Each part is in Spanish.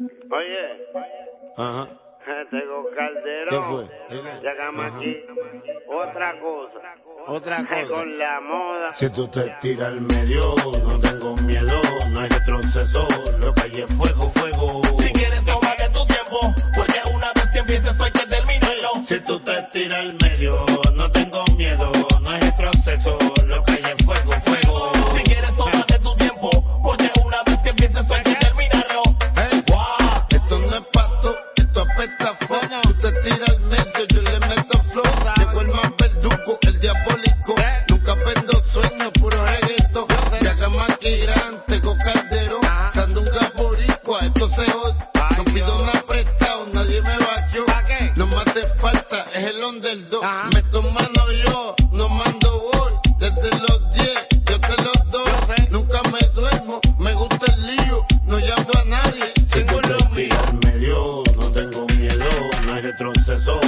Oye, Ajá. tengo Calderón. ¿Qué fue? Llegamos aquí. Otra cosa. Otra cosa. Con la moda. Si tú te tiras al medio, no tengo miedo, no hay retroceso, lo que hay es fuego, fuego. Si quieres tómate tu tiempo, porque una vez que empieces hay que terminarlo. Si tú te tiras al medio, no tengo miedo, no hay retroceso, lo que hay boricua, esto se jode. No pido nada prestado, nadie me vació. No me hace falta, es el underdog. Meto mano yo, no mando voy. Desde los 10, yo te los doy. Nunca me duermo, me gusta el lío. No llamo a nadie, tengo lo mío. al medio, no tengo miedo, no hay retroceso.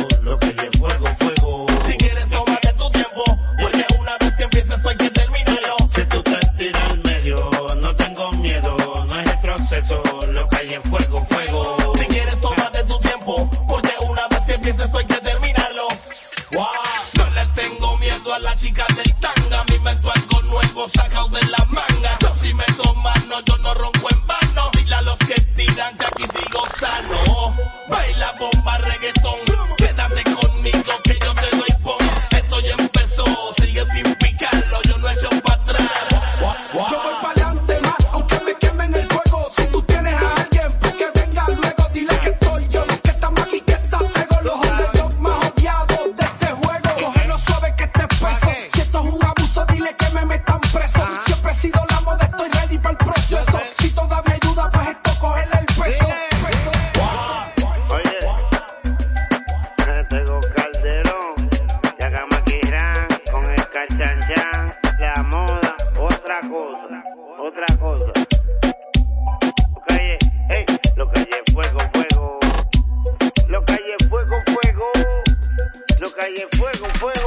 Fuego, fuego. Si quieres tómate tu tiempo, porque una vez que empieces hay que terminarlo. Wow. No le tengo miedo a la chica del tanga, me invento algo nuevo sacado de la manga. Yo si me mano, yo no ronco en vano. Dile los que tiran que aquí sigo sano. Baila bomba reggaetón, dile que me metan preso. Ah. Siempre he sido la moda, estoy ready para el proceso. Si todavía ayuda, pues esto coger el peso. Oye, tengo Calderón, la gama con el cachanchan, la moda, otra cosa, otra cosa. Lo calle, hey, lo calle fuego, fuego. Lo calle fuego, fuego. Lo calle fuego, fuego.